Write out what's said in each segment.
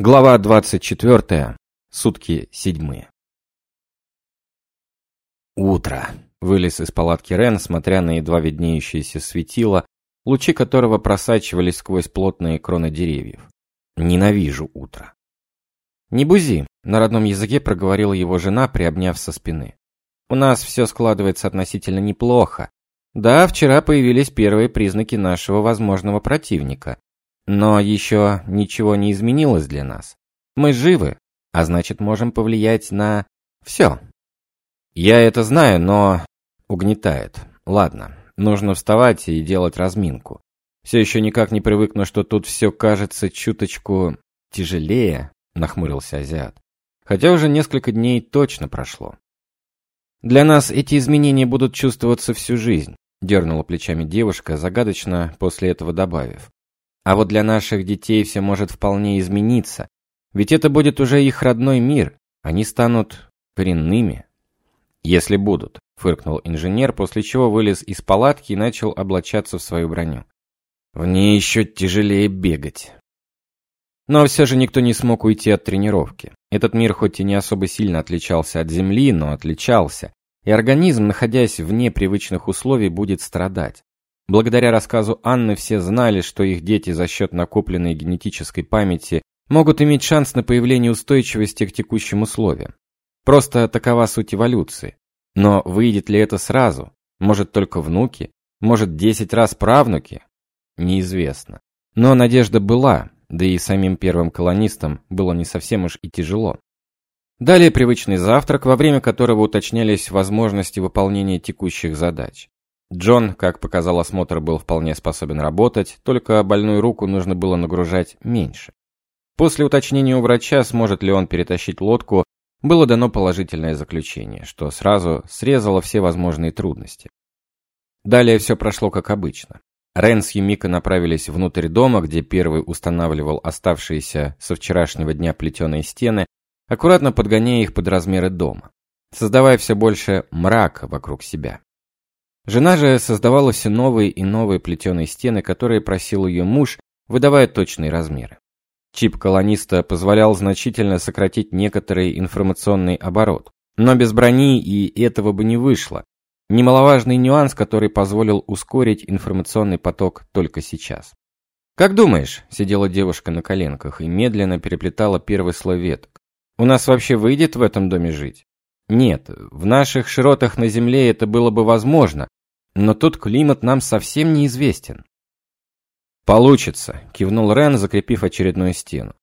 Глава 24. Сутки седьмые. Утро. Вылез из палатки Рен, смотря на едва виднеющееся светило, лучи которого просачивались сквозь плотные кроны деревьев. Ненавижу утро. «Не бузи», — на родном языке проговорила его жена, приобняв со спины. «У нас все складывается относительно неплохо. Да, вчера появились первые признаки нашего возможного противника. Но еще ничего не изменилось для нас. Мы живы, а значит можем повлиять на все. Я это знаю, но угнетает. Ладно, нужно вставать и делать разминку. Все еще никак не привыкну, что тут все кажется чуточку тяжелее, нахмурился азиат. Хотя уже несколько дней точно прошло. Для нас эти изменения будут чувствоваться всю жизнь, дернула плечами девушка, загадочно после этого добавив. А вот для наших детей все может вполне измениться. Ведь это будет уже их родной мир. Они станут коренными. Если будут, фыркнул инженер, после чего вылез из палатки и начал облачаться в свою броню. В ней еще тяжелее бегать. Но все же никто не смог уйти от тренировки. Этот мир хоть и не особо сильно отличался от Земли, но отличался. И организм, находясь вне привычных условий, будет страдать. Благодаря рассказу Анны все знали, что их дети за счет накопленной генетической памяти могут иметь шанс на появление устойчивости к текущим условиям. Просто такова суть эволюции. Но выйдет ли это сразу? Может только внуки? Может десять раз правнуки? Неизвестно. Но надежда была, да и самим первым колонистам было не совсем уж и тяжело. Далее привычный завтрак, во время которого уточнялись возможности выполнения текущих задач. Джон, как показал осмотр, был вполне способен работать, только больную руку нужно было нагружать меньше. После уточнения у врача, сможет ли он перетащить лодку, было дано положительное заключение, что сразу срезало все возможные трудности. Далее все прошло как обычно. Рен с Юмика направились внутрь дома, где первый устанавливал оставшиеся со вчерашнего дня плетеные стены, аккуратно подгоняя их под размеры дома, создавая все больше мрака вокруг себя. Жена же создавала все новые и новые плетеные стены, которые просил ее муж, выдавая точные размеры. Чип колониста позволял значительно сократить некоторый информационный оборот. Но без брони и этого бы не вышло. Немаловажный нюанс, который позволил ускорить информационный поток только сейчас. «Как думаешь?» – сидела девушка на коленках и медленно переплетала первый слой веток. «У нас вообще выйдет в этом доме жить?» «Нет, в наших широтах на Земле это было бы возможно, но тут климат нам совсем неизвестен. Получится, кивнул Рен, закрепив очередную стену.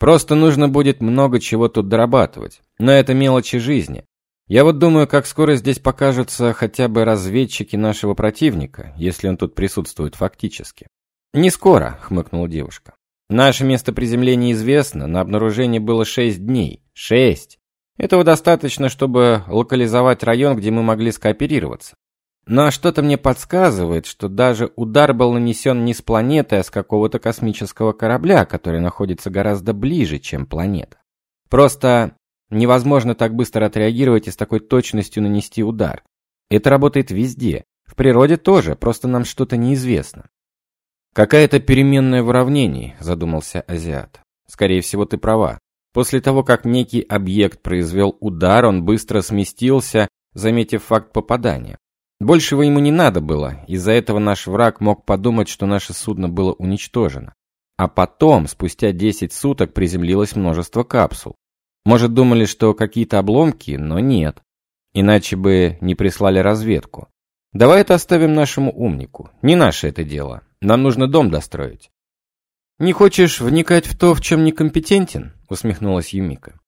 Просто нужно будет много чего тут дорабатывать. Но это мелочи жизни. Я вот думаю, как скоро здесь покажутся хотя бы разведчики нашего противника, если он тут присутствует фактически. Не скоро, хмыкнула девушка. Наше место приземления известно, на обнаружение было шесть дней. Шесть. Этого достаточно, чтобы локализовать район, где мы могли скооперироваться. Но что-то мне подсказывает, что даже удар был нанесен не с планеты, а с какого-то космического корабля, который находится гораздо ближе, чем планета. Просто невозможно так быстро отреагировать и с такой точностью нанести удар. Это работает везде. В природе тоже, просто нам что-то неизвестно. Какая-то переменная в уравнении, задумался азиат. Скорее всего, ты права. После того, как некий объект произвел удар, он быстро сместился, заметив факт попадания. Большего ему не надо было, из-за этого наш враг мог подумать, что наше судно было уничтожено. А потом, спустя 10 суток, приземлилось множество капсул. Может, думали, что какие-то обломки, но нет. Иначе бы не прислали разведку. Давай это оставим нашему умнику. Не наше это дело. Нам нужно дом достроить. Не хочешь вникать в то, в чем некомпетентен? усмехнулась Юмика.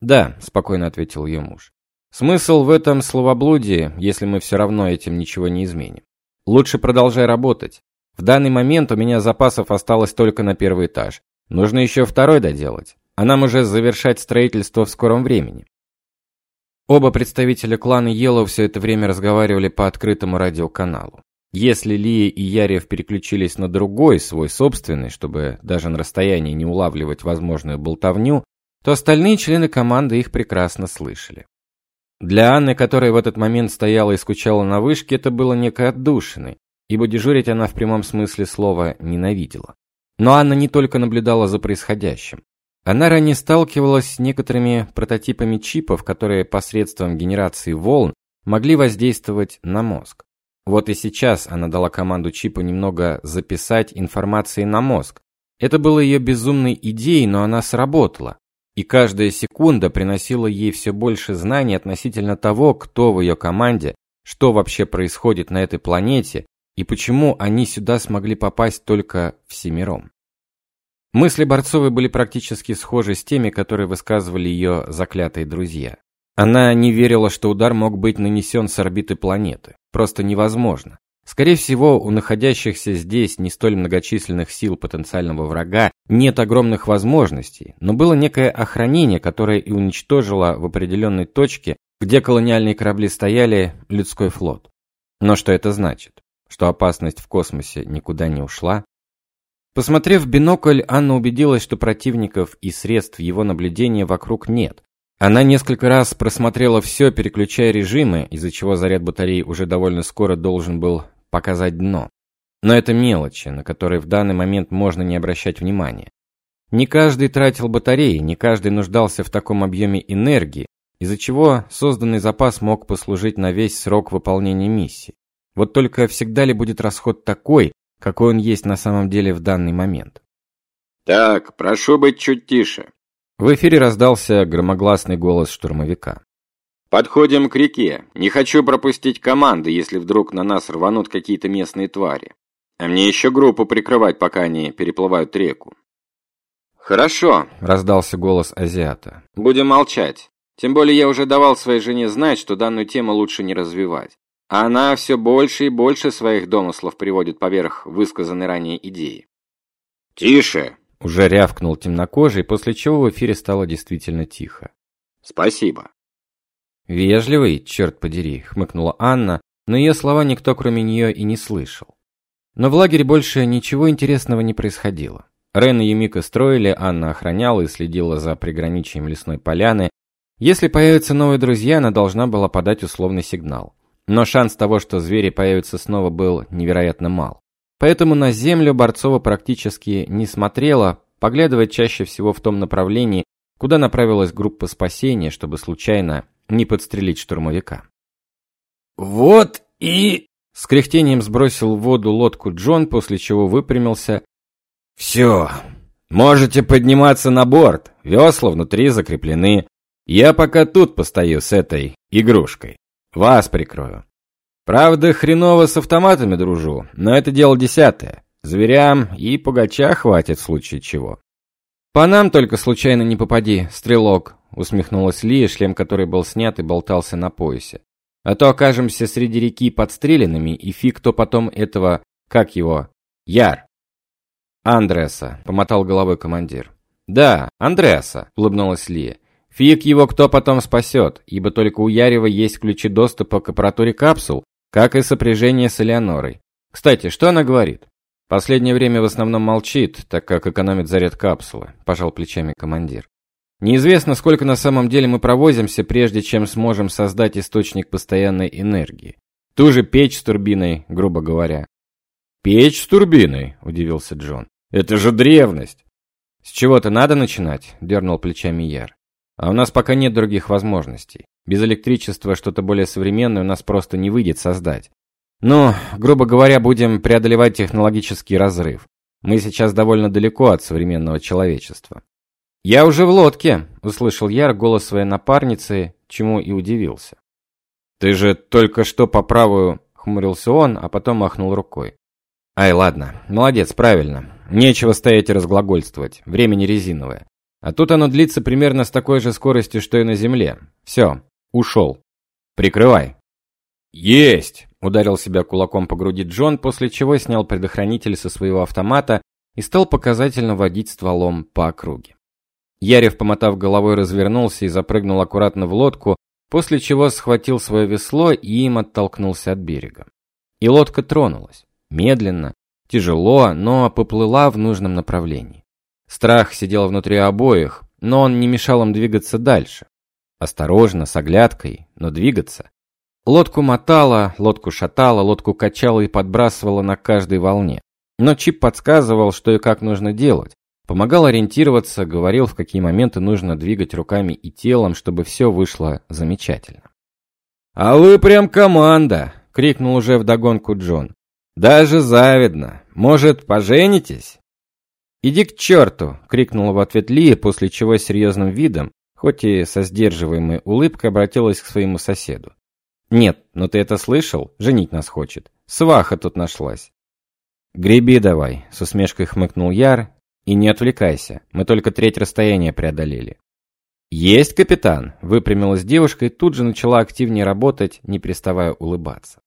Да, спокойно ответил ее муж. Смысл в этом словоблудии, если мы все равно этим ничего не изменим. Лучше продолжай работать. В данный момент у меня запасов осталось только на первый этаж. Нужно еще второй доделать. А нам уже завершать строительство в скором времени. Оба представителя клана Йеллоу все это время разговаривали по открытому радиоканалу. Если Лия и Ярев переключились на другой, свой собственный, чтобы даже на расстоянии не улавливать возможную болтовню, то остальные члены команды их прекрасно слышали. Для Анны, которая в этот момент стояла и скучала на вышке, это было некой отдушиной, ибо дежурить она в прямом смысле слова ненавидела. Но Анна не только наблюдала за происходящим. Она ранее сталкивалась с некоторыми прототипами чипов, которые посредством генерации волн могли воздействовать на мозг. Вот и сейчас она дала команду чипу немного записать информации на мозг. Это было ее безумной идеей, но она сработала. И каждая секунда приносила ей все больше знаний относительно того, кто в ее команде, что вообще происходит на этой планете и почему они сюда смогли попасть только всемиром. Мысли Борцовой были практически схожи с теми, которые высказывали ее заклятые друзья. Она не верила, что удар мог быть нанесен с орбиты планеты. Просто невозможно. Скорее всего, у находящихся здесь не столь многочисленных сил потенциального врага нет огромных возможностей, но было некое охранение, которое и уничтожило в определенной точке, где колониальные корабли стояли, людской флот. Но что это значит? Что опасность в космосе никуда не ушла? Посмотрев в бинокль, Анна убедилась, что противников и средств его наблюдения вокруг нет. Она несколько раз просмотрела все, переключая режимы, из-за чего заряд батареи уже довольно скоро должен был показать дно. Но это мелочи, на которые в данный момент можно не обращать внимания. Не каждый тратил батареи, не каждый нуждался в таком объеме энергии, из-за чего созданный запас мог послужить на весь срок выполнения миссии. Вот только всегда ли будет расход такой, какой он есть на самом деле в данный момент. «Так, прошу быть чуть тише». В эфире раздался громогласный голос штурмовика. «Подходим к реке. Не хочу пропустить команды, если вдруг на нас рванут какие-то местные твари. А мне еще группу прикрывать, пока они переплывают реку». «Хорошо», — раздался голос азиата. «Будем молчать. Тем более я уже давал своей жене знать, что данную тему лучше не развивать. А она все больше и больше своих домыслов приводит поверх высказанной ранее идеи. «Тише!» – уже рявкнул темнокожий, после чего в эфире стало действительно тихо. «Спасибо». «Вежливый, черт подери», – хмыкнула Анна, но ее слова никто кроме нее и не слышал. Но в лагере больше ничего интересного не происходило. Рен и Юмика строили, Анна охраняла и следила за приграничием лесной поляны. Если появятся новые друзья, она должна была подать условный сигнал. Но шанс того, что звери появятся снова, был невероятно мал. Поэтому на землю Борцова практически не смотрела, поглядывая чаще всего в том направлении, куда направилась группа спасения, чтобы случайно не подстрелить штурмовика. «Вот и...» С кряхтением сбросил в воду лодку Джон, после чего выпрямился. «Все, можете подниматься на борт, весла внутри закреплены. Я пока тут постою с этой игрушкой». Вас прикрою. Правда, хреново с автоматами дружу, но это дело десятое. Зверям и пугача хватит в случае чего. По нам только случайно не попади, стрелок, усмехнулась Лия, шлем которой был снят и болтался на поясе. А то окажемся среди реки подстреленными, и фиг кто потом этого, как его, Яр. Андреаса, помотал головой командир. Да, Андреаса, улыбнулась Лия. Фиг его кто потом спасет, ибо только у Ярева есть ключи доступа к аппаратуре капсул, как и сопряжение с Элеонорой. Кстати, что она говорит? Последнее время в основном молчит, так как экономит заряд капсулы, пожал плечами командир. Неизвестно, сколько на самом деле мы провозимся, прежде чем сможем создать источник постоянной энергии. Ту же печь с турбиной, грубо говоря. Печь с турбиной, удивился Джон. Это же древность. С чего-то надо начинать, дернул плечами Яр. А у нас пока нет других возможностей. Без электричества что-то более современное у нас просто не выйдет создать. Ну, грубо говоря, будем преодолевать технологический разрыв. Мы сейчас довольно далеко от современного человечества. Я уже в лодке, услышал Яр голос своей напарницы, чему и удивился. Ты же только что по правую, хмурился он, а потом махнул рукой. Ай, ладно. Молодец, правильно. Нечего стоять и разглагольствовать. Время не резиновое. А тут оно длится примерно с такой же скоростью, что и на Земле. Все, ушел. Прикрывай. Есть! Ударил себя кулаком по груди Джон, после чего снял предохранитель со своего автомата и стал показательно водить стволом по округе. Ярев, помотав головой, развернулся и запрыгнул аккуратно в лодку, после чего схватил свое весло и им оттолкнулся от берега. И лодка тронулась. Медленно, тяжело, но поплыла в нужном направлении. Страх сидел внутри обоих, но он не мешал им двигаться дальше. Осторожно, с оглядкой, но двигаться. Лодку мотала, лодку шатала, лодку качала и подбрасывала на каждой волне. Но Чип подсказывал, что и как нужно делать, Помогал ориентироваться, говорил, в какие моменты нужно двигать руками и телом, чтобы все вышло замечательно. «А вы прям команда!» — крикнул уже вдогонку Джон. «Даже завидно. Может, поженитесь?» «Иди к черту!» — крикнула в ответ Ли, после чего серьезным видом, хоть и со сдерживаемой улыбкой, обратилась к своему соседу. «Нет, но ты это слышал? Женить нас хочет. Сваха тут нашлась». «Греби давай», — с усмешкой хмыкнул Яр и не отвлекайся, мы только треть расстояния преодолели. «Есть, капитан!» – выпрямилась девушка и тут же начала активнее работать, не переставая улыбаться.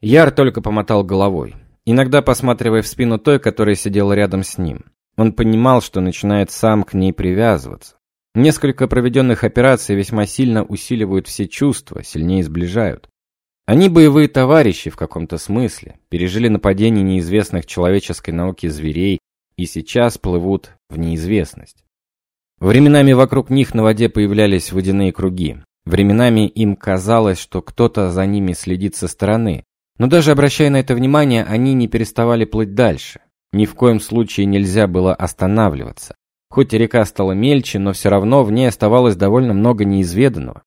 Яр только помотал головой, иногда посматривая в спину той, которая сидела рядом с ним. Он понимал, что начинает сам к ней привязываться. Несколько проведенных операций весьма сильно усиливают все чувства, сильнее сближают. Они боевые товарищи в каком-то смысле, пережили нападение неизвестных человеческой науки зверей, и сейчас плывут в неизвестность. Временами вокруг них на воде появлялись водяные круги. Временами им казалось, что кто-то за ними следит со стороны. Но даже обращая на это внимание, они не переставали плыть дальше. Ни в коем случае нельзя было останавливаться. Хоть и река стала мельче, но все равно в ней оставалось довольно много неизведанного.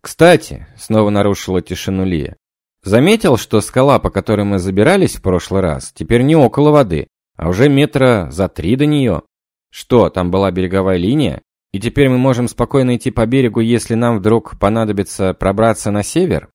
«Кстати», — снова нарушила тишину Лия, «заметил, что скала, по которой мы забирались в прошлый раз, теперь не около воды, а уже метра за три до нее. Что, там была береговая линия? И теперь мы можем спокойно идти по берегу, если нам вдруг понадобится пробраться на север?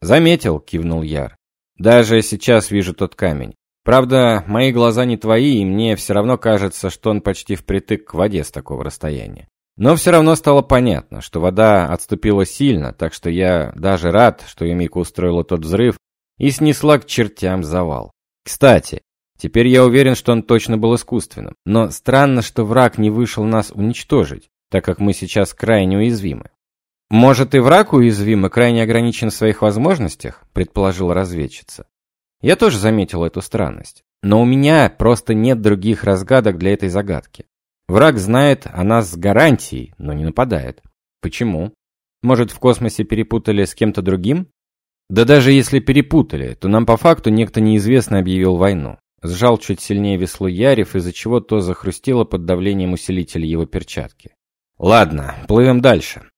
Заметил, кивнул Яр. Даже сейчас вижу тот камень. Правда, мои глаза не твои, и мне все равно кажется, что он почти впритык к воде с такого расстояния. Но все равно стало понятно, что вода отступила сильно, так что я даже рад, что Юмика устроила тот взрыв и снесла к чертям завал. Кстати, Теперь я уверен, что он точно был искусственным. Но странно, что враг не вышел нас уничтожить, так как мы сейчас крайне уязвимы. «Может, и враг уязвим и крайне ограничен в своих возможностях?» – предположила разведчица. Я тоже заметил эту странность. Но у меня просто нет других разгадок для этой загадки. Враг знает о нас с гарантией, но не нападает. Почему? Может, в космосе перепутали с кем-то другим? Да даже если перепутали, то нам по факту некто неизвестный объявил войну. Сжал чуть сильнее весло Ярев, из-за чего то захрустело под давлением усилителя его перчатки. «Ладно, плывем дальше».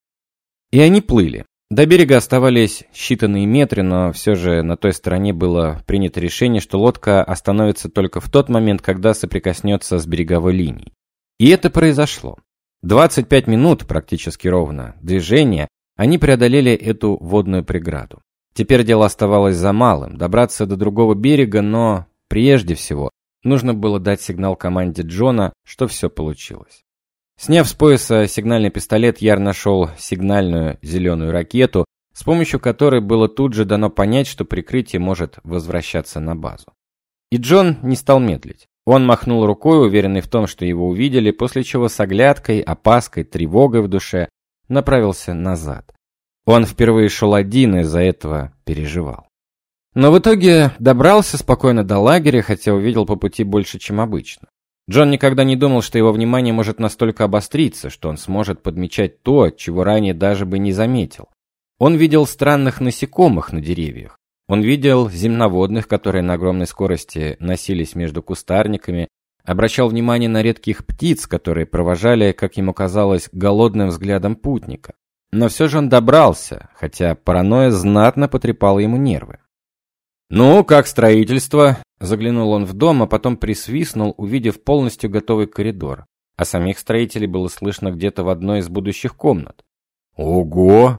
И они плыли. До берега оставались считанные метры, но все же на той стороне было принято решение, что лодка остановится только в тот момент, когда соприкоснется с береговой линией. И это произошло. 25 минут, практически ровно, движения, они преодолели эту водную преграду. Теперь дело оставалось за малым – добраться до другого берега, но Прежде всего, нужно было дать сигнал команде Джона, что все получилось. Сняв с пояса сигнальный пистолет, Яр нашел сигнальную зеленую ракету, с помощью которой было тут же дано понять, что прикрытие может возвращаться на базу. И Джон не стал медлить. Он махнул рукой, уверенный в том, что его увидели, после чего с оглядкой, опаской, тревогой в душе направился назад. Он впервые шел один и из-за этого переживал. Но в итоге добрался спокойно до лагеря, хотя увидел по пути больше, чем обычно. Джон никогда не думал, что его внимание может настолько обостриться, что он сможет подмечать то, чего ранее даже бы не заметил. Он видел странных насекомых на деревьях. Он видел земноводных, которые на огромной скорости носились между кустарниками, обращал внимание на редких птиц, которые провожали, как ему казалось, голодным взглядом путника. Но все же он добрался, хотя паранойя знатно потрепала ему нервы. «Ну, как строительство?» Заглянул он в дом, а потом присвистнул, увидев полностью готовый коридор. А самих строителей было слышно где-то в одной из будущих комнат. «Ого!»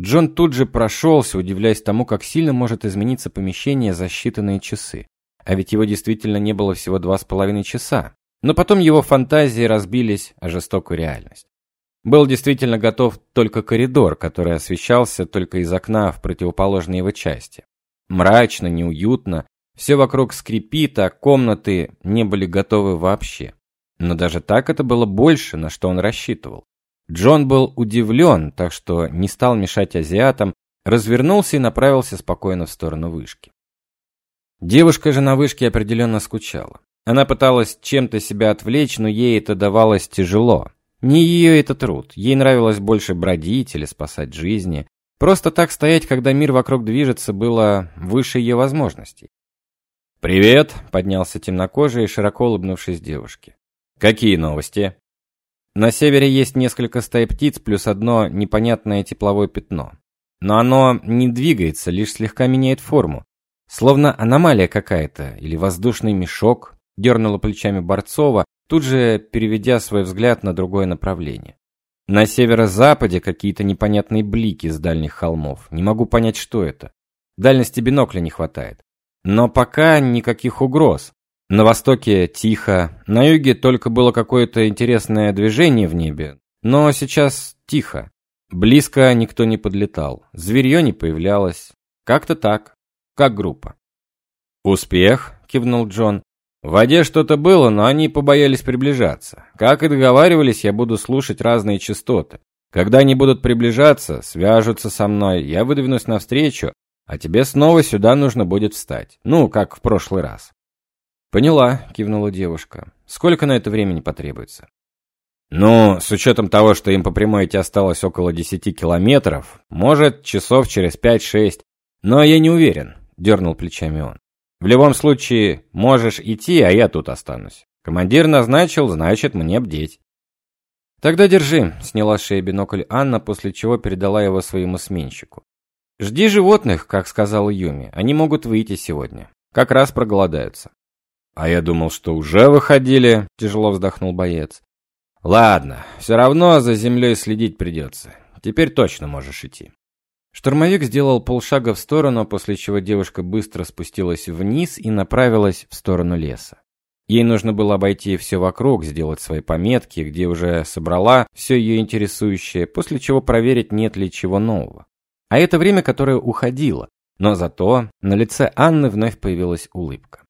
Джон тут же прошелся, удивляясь тому, как сильно может измениться помещение за считанные часы. А ведь его действительно не было всего два с половиной часа. Но потом его фантазии разбились о жестокую реальность. Был действительно готов только коридор, который освещался только из окна в противоположной его части. Мрачно, неуютно, все вокруг скрипит, а комнаты не были готовы вообще. Но даже так это было больше, на что он рассчитывал. Джон был удивлен, так что не стал мешать азиатам, развернулся и направился спокойно в сторону вышки. Девушка же на вышке определенно скучала. Она пыталась чем-то себя отвлечь, но ей это давалось тяжело. Не ее это труд, ей нравилось больше бродить или спасать жизни. Просто так стоять, когда мир вокруг движется, было выше ее возможностей. «Привет!» — поднялся темнокожий и широко улыбнувшись девушке. «Какие новости?» На севере есть несколько стай птиц плюс одно непонятное тепловое пятно. Но оно не двигается, лишь слегка меняет форму. Словно аномалия какая-то или воздушный мешок, дернула плечами Борцова, тут же переведя свой взгляд на другое направление. На северо-западе какие-то непонятные блики с дальних холмов. Не могу понять, что это. Дальности бинокля не хватает. Но пока никаких угроз. На востоке тихо, на юге только было какое-то интересное движение в небе, но сейчас тихо. Близко никто не подлетал, зверье не появлялось. Как-то так, как группа. «Успех», — кивнул Джон. В воде что-то было, но они побоялись приближаться. Как и договаривались, я буду слушать разные частоты. Когда они будут приближаться, свяжутся со мной, я выдвинусь навстречу, а тебе снова сюда нужно будет встать. Ну, как в прошлый раз. Поняла, кивнула девушка. Сколько на это времени потребуется? Ну, с учетом того, что им по прямой идти осталось около десяти километров, может, часов через пять-шесть. Но я не уверен, дернул плечами он. В любом случае, можешь идти, а я тут останусь. Командир назначил, значит, мне бдеть. Тогда держи, сняла с шеи бинокль Анна, после чего передала его своему сменщику. Жди животных, как сказала Юми. Они могут выйти сегодня. Как раз проголодаются. А я думал, что уже выходили, тяжело вздохнул боец. Ладно, все равно за землей следить придется. Теперь точно можешь идти. Штурмовик сделал полшага в сторону, после чего девушка быстро спустилась вниз и направилась в сторону леса. Ей нужно было обойти все вокруг, сделать свои пометки, где уже собрала все ее интересующее, после чего проверить, нет ли чего нового. А это время, которое уходило, но зато на лице Анны вновь появилась улыбка.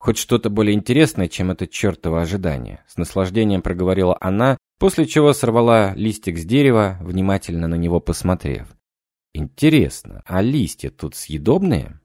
Хоть что-то более интересное, чем это чертово ожидание, с наслаждением проговорила она, после чего сорвала листик с дерева, внимательно на него посмотрев. Интересно, а листья тут съедобные?